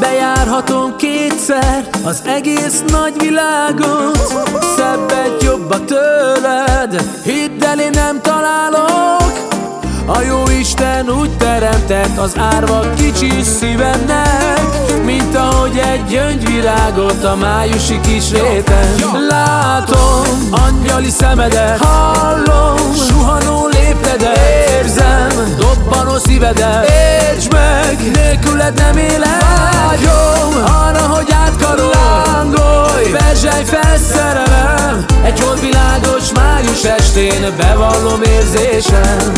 Bejárhatom kétszer az egész nagy világot. Szebbet jobbak tőled. Hidd el, én nem találok teremtett az árva kicsi szívemnek Mint ahogy egy gyöngyvirágot a májusi kis réten. Látom angyali szemedet Hallom suhanó léptedet Érzem dobbanó szívedet. Értsd meg, nélküled nem élek. Vágyom arra, hogy átkarol. Lángolj, verzsely fel szerelem. Egy holdvilágos május estén Bevallom érzésem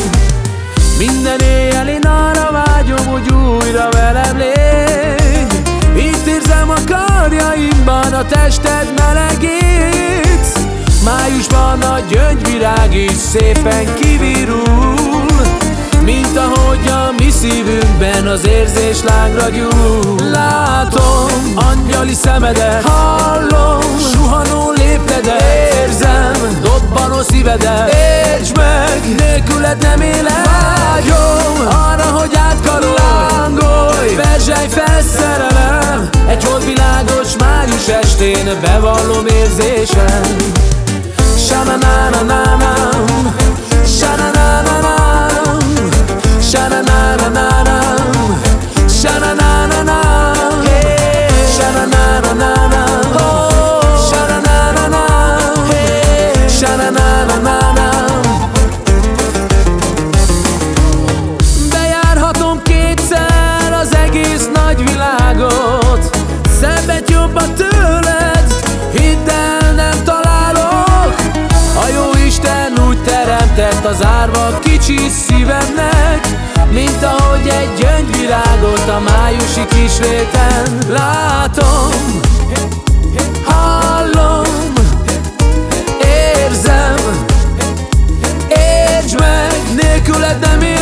minden éjjel én arra vágyom, hogy újra velem légy. Itt érzem a karjaimban a tested melegét Májusban a gyöngyvirág is szépen kivirul Mint ahogy a mi szívünkben az érzés lángra gyúl. Látom angyali szemedet, hallom dobbanó szívedet, értsd meg, nélküled nem élek. Vágyom arra, hogy átkarolj, lángolj, verzsely fel szerelem Egy holdvilágos május estén. Bevallom érzésem. Sha-na-na-na-na-nam jobbat tőled, hidd el nem találok. A jó Isten úgy teremtett az árva kicsi szívemnek Mint ahogy egy gyöngyvirágot a májusi kis réten Látom, hallom, érzem Értsd meg, nélküled nem élek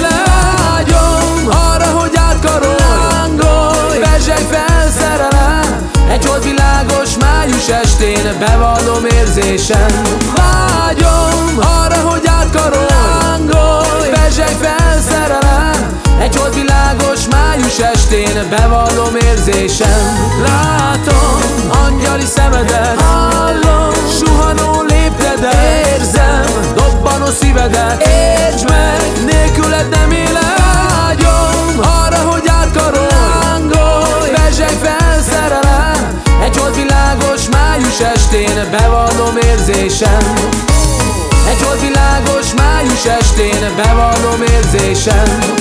estén Bevallom érzésem. Vágyom arra, hogy átkarolj. Lángolj, verzsely fel szerelem. Egy holdvilágos május estén Bevallom érzésem. Látom angyali szemedet. Hallom. Suhanó léptedet Érzem. Dobbanó szívedet május estén Bevallom érzésem. Egy holdvilágos május estén Bevallom érzésem